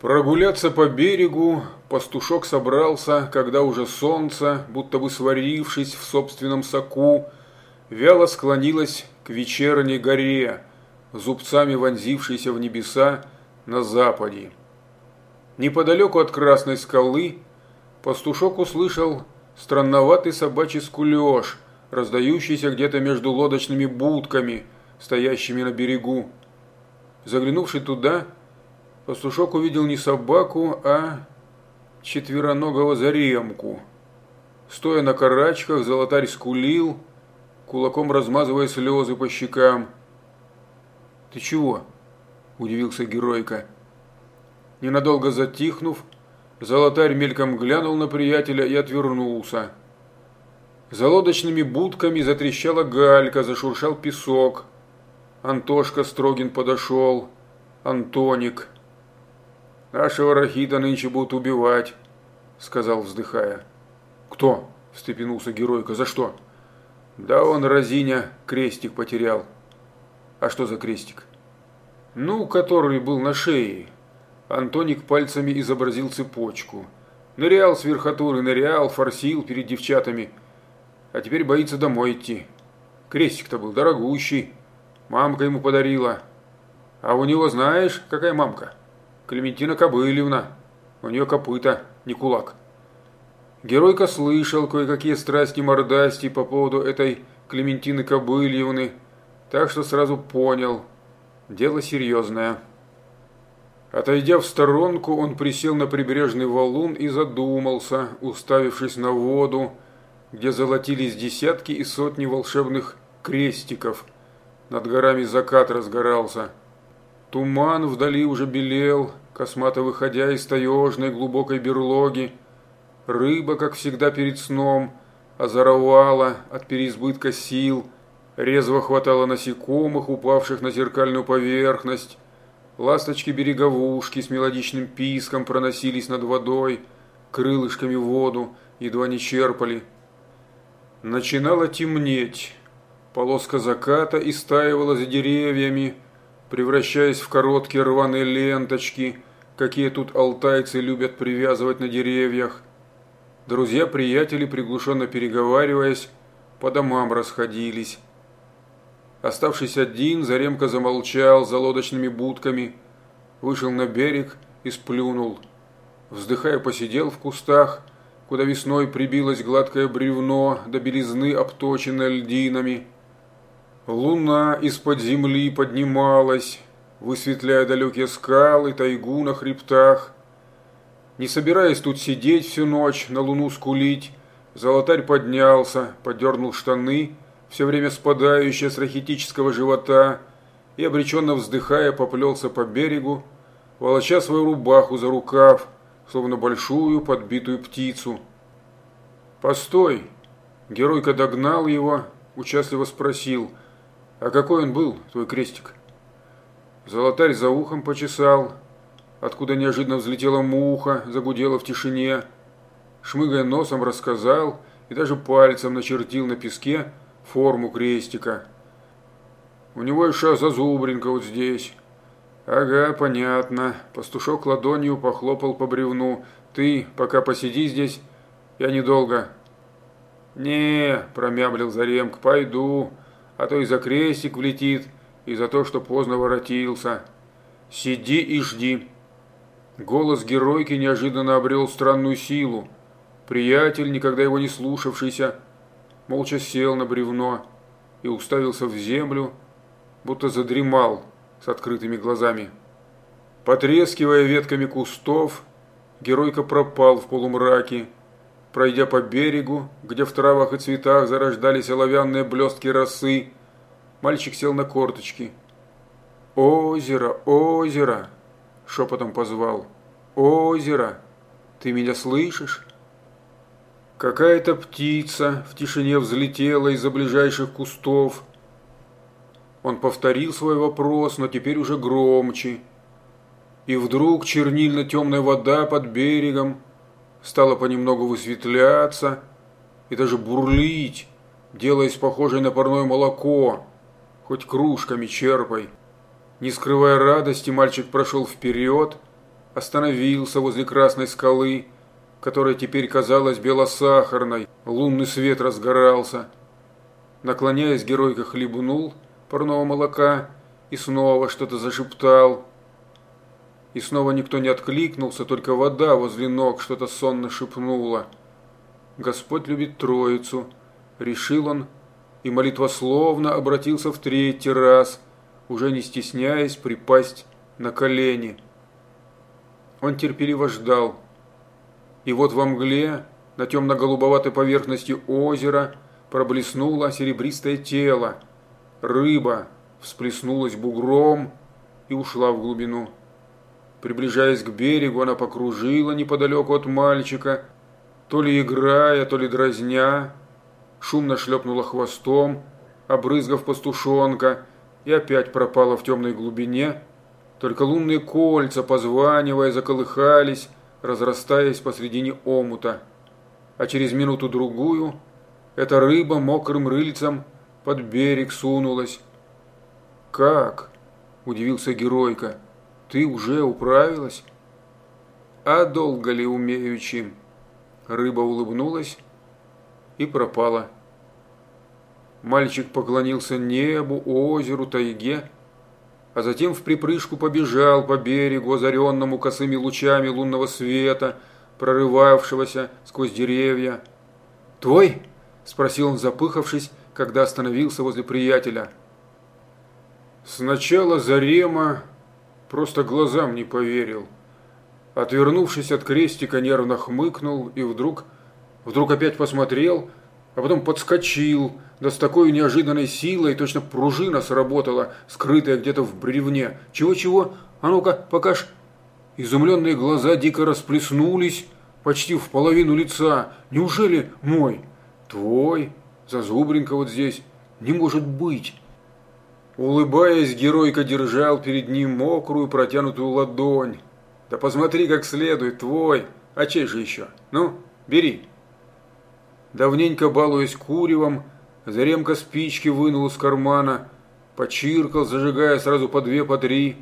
Прогуляться по берегу пастушок собрался, когда уже солнце, будто бы сварившись в собственном соку, вяло склонилось к вечерней горе, зубцами вонзившейся в небеса на западе. Неподалеку от Красной скалы пастушок услышал странноватый собачий скулеж, раздающийся где-то между лодочными будками, стоящими на берегу. Заглянувший туда, Пастушок увидел не собаку, а четвероногого заремку. Стоя на карачках, золотарь скулил, кулаком размазывая слезы по щекам. «Ты чего?» – удивился геройка. Ненадолго затихнув, золотарь мельком глянул на приятеля и отвернулся. За лодочными будками затрещала галька, зашуршал песок. Антошка Строгин подошел. Антоник – Нашего Рахита нынче будут убивать, сказал, вздыхая. Кто? встрепенулся геройка. За что? Да он, разиня, крестик потерял. А что за крестик? Ну, который был на шее. Антоник пальцами изобразил цепочку. Нырял с верхотуры, нырял, форсил перед девчатами. А теперь боится домой идти. Крестик-то был дорогущий. Мамка ему подарила. А у него знаешь, какая мамка? Клементина Кобыльевна. У нее копыта, не кулак. Геройка слышал кое-какие страсти мордасти по поводу этой Клементины Кобыльевны, так что сразу понял – дело серьезное. Отойдя в сторонку, он присел на прибрежный валун и задумался, уставившись на воду, где золотились десятки и сотни волшебных крестиков. Над горами закат разгорался – Туман вдали уже белел, космато выходя из таежной глубокой берлоги. Рыба, как всегда перед сном, озоровала от переизбытка сил, резво хватало насекомых, упавших на зеркальную поверхность. Ласточки-береговушки с мелодичным писком проносились над водой, крылышками воду едва не черпали. Начинало темнеть. Полоска заката истаивала за деревьями, превращаясь в короткие рваные ленточки, какие тут алтайцы любят привязывать на деревьях. Друзья-приятели, приглушенно переговариваясь, по домам расходились. Оставшись один, Заремка замолчал за лодочными будками, вышел на берег и сплюнул. Вздыхая, посидел в кустах, куда весной прибилось гладкое бревно до белизны, обточенное льдинами – Луна из-под земли поднималась, высветляя далекие скалы, тайгу на хребтах. Не собираясь тут сидеть всю ночь, на луну скулить, золотарь поднялся, подернул штаны, все время спадающие с рахитического живота, и, обреченно вздыхая, поплелся по берегу, волоча свою рубаху за рукав, словно большую подбитую птицу. «Постой!» Геройка догнал его, участливо спросил – а какой он был, твой крестик? Золотарь за ухом почесал, откуда неожиданно взлетела муха, загудела в тишине. Шмыгая носом рассказал и даже пальцем начертил на песке форму крестика. У него еще зазубринка вот здесь. Ага, понятно. Пастушок ладонью похлопал по бревну. Ты пока посиди здесь, я недолго. Не, промямлил Заремк, пойду а то и за крестик влетит, и за то, что поздно воротился. Сиди и жди. Голос геройки неожиданно обрел странную силу. Приятель, никогда его не слушавшийся, молча сел на бревно и уставился в землю, будто задремал с открытыми глазами. Потрескивая ветками кустов, геройка пропал в полумраке, Пройдя по берегу, где в травах и цветах зарождались оловянные блестки росы, мальчик сел на корточки. «Озеро, озеро!» – шепотом позвал. «Озеро! Ты меня слышишь?» Какая-то птица в тишине взлетела из-за ближайших кустов. Он повторил свой вопрос, но теперь уже громче. И вдруг чернильно-темная вода под берегом стала понемногу высветляться и даже бурлить, делаясь похожей на парное молоко, хоть кружками черпай. Не скрывая радости, мальчик прошел вперед, остановился возле красной скалы, которая теперь казалась белосахарной, лунный свет разгорался. Наклоняясь, геройка хлебнул парного молока и снова что-то зашептал. И снова никто не откликнулся, только вода возле ног что-то сонно шепнула. Господь любит Троицу, решил он, и молитвословно обратился в третий раз, уже не стесняясь припасть на колени. Он терпеливо ждал. И вот во мгле, на темно-голубоватой поверхности озера, проблеснуло серебристое тело. Рыба всплеснулась бугром и ушла в глубину. Приближаясь к берегу, она покружила неподалеку от мальчика, то ли играя, то ли дразня, шумно шлепнула хвостом, обрызгав пастушонка, и опять пропала в темной глубине, только лунные кольца, позванивая, заколыхались, разрастаясь посредине омута. А через минуту-другую эта рыба мокрым рыльцем под берег сунулась. «Как?» – удивился геройка. «Ты уже управилась?» «А долго ли умеючи?» Рыба улыбнулась и пропала. Мальчик поклонился небу, озеру, тайге, а затем в припрыжку побежал по берегу, озаренному косыми лучами лунного света, прорывавшегося сквозь деревья. «Твой?» – спросил он, запыхавшись, когда остановился возле приятеля. Сначала Зарема просто глазам не поверил. Отвернувшись от крестика, нервно хмыкнул и вдруг, вдруг опять посмотрел, а потом подскочил, да с такой неожиданной силой, точно пружина сработала, скрытая где-то в бревне. Чего-чего? А ну-ка, покаж. Изумленные глаза дико расплеснулись, почти в половину лица. Неужели мой? Твой? Зазубринка вот здесь. Не может быть. Улыбаясь, геройка держал перед ним мокрую протянутую ладонь. Да посмотри как следует, твой. А чей же еще? Ну, бери. Давненько балуясь куревом, Заремка спички вынул из кармана, почиркал, зажигая сразу по две, по три.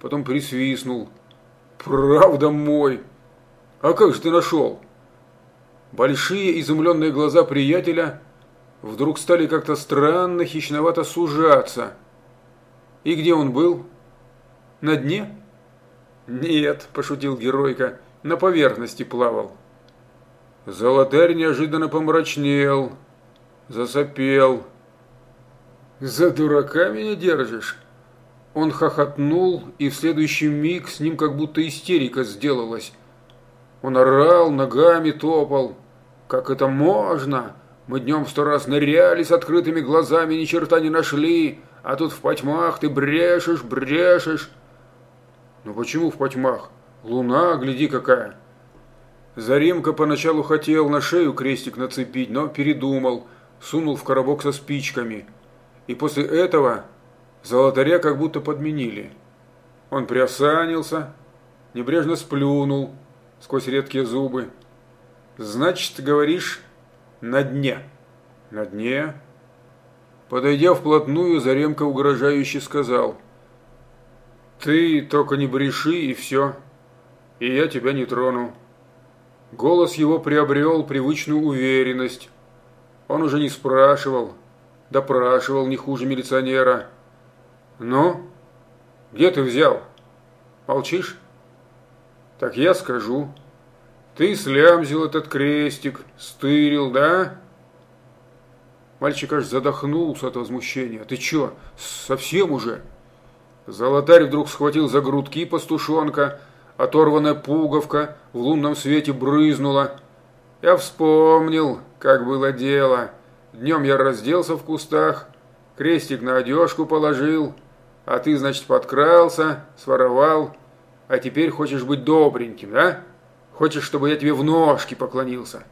Потом присвистнул. «Правда мой! А как же ты нашел?» Большие изумленные глаза приятеля вдруг стали как-то странно, хищновато сужаться. «И где он был? На дне?» «Нет», – пошутил геройка, – «на поверхности плавал». Золотарь неожиданно помрачнел, засопел. «За дурака меня держишь?» Он хохотнул, и в следующий миг с ним как будто истерика сделалась. Он орал, ногами топал. «Как это можно? Мы днем сто раз ныряли с открытыми глазами, ни черта не нашли, а тут в потьмах ты брешешь, брешешь». «Ну почему в потьмах? Луна, гляди какая!» Заремка поначалу хотел на шею крестик нацепить, но передумал – сунул в коробок со спичками. И после этого золотаря как будто подменили. Он приосанился, небрежно сплюнул сквозь редкие зубы. «Значит, говоришь, на дне?» «На дне?» Подойдя вплотную, Заремка угрожающе сказал. «Ты только не бреши, и все, и я тебя не трону». Голос его приобрел привычную уверенность, он уже не спрашивал, допрашивал не хуже милиционера. «Ну, где ты взял? Молчишь?» «Так я скажу. Ты слямзил этот крестик, стырил, да?» Мальчик аж задохнулся от возмущения. «Ты чё, совсем уже?» Золотарь вдруг схватил за грудки пастушонка, оторванная пуговка в лунном свете брызнула. Я вспомнил, как было дело. Днем я разделся в кустах, крестик на одежку положил, а ты, значит, подкрался, своровал, а теперь хочешь быть добреньким, да? Хочешь, чтобы я тебе в ножки поклонился?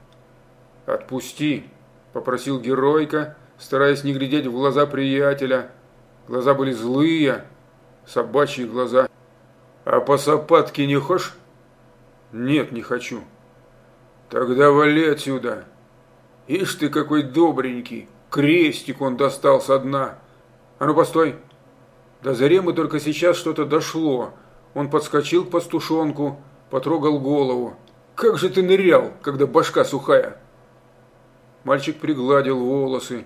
Отпусти, попросил геройка, стараясь не глядеть в глаза приятеля. Глаза были злые, собачьи глаза. А по сапатке не хочешь? Нет, не хочу. Тогда вали отсюда, Ишь ты какой добренький, крестик он достал со дна. А ну постой. До Заремы только сейчас что-то дошло. Он подскочил к пастушонку, потрогал голову. «Как же ты нырял, когда башка сухая?» Мальчик пригладил волосы.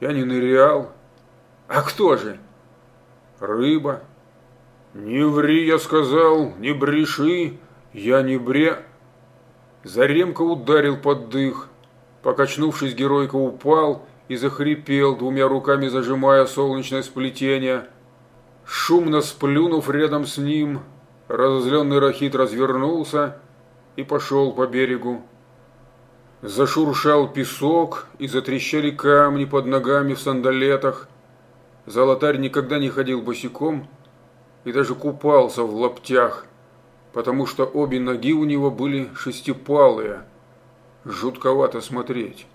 «Я не нырял». «А кто же?» «Рыба». «Не ври, я сказал, не бреши, я не бре...» Заремка ударил под дых. Покачнувшись, геройка упал и захрипел, двумя руками зажимая солнечное сплетение. Шумно сплюнув рядом с ним, разозленный Рахит развернулся и пошел по берегу. Зашуршал песок и затрещали камни под ногами в сандалетах. Золотарь никогда не ходил босиком и даже купался в лаптях, потому что обе ноги у него были шестипалые. Жутковато смотреть.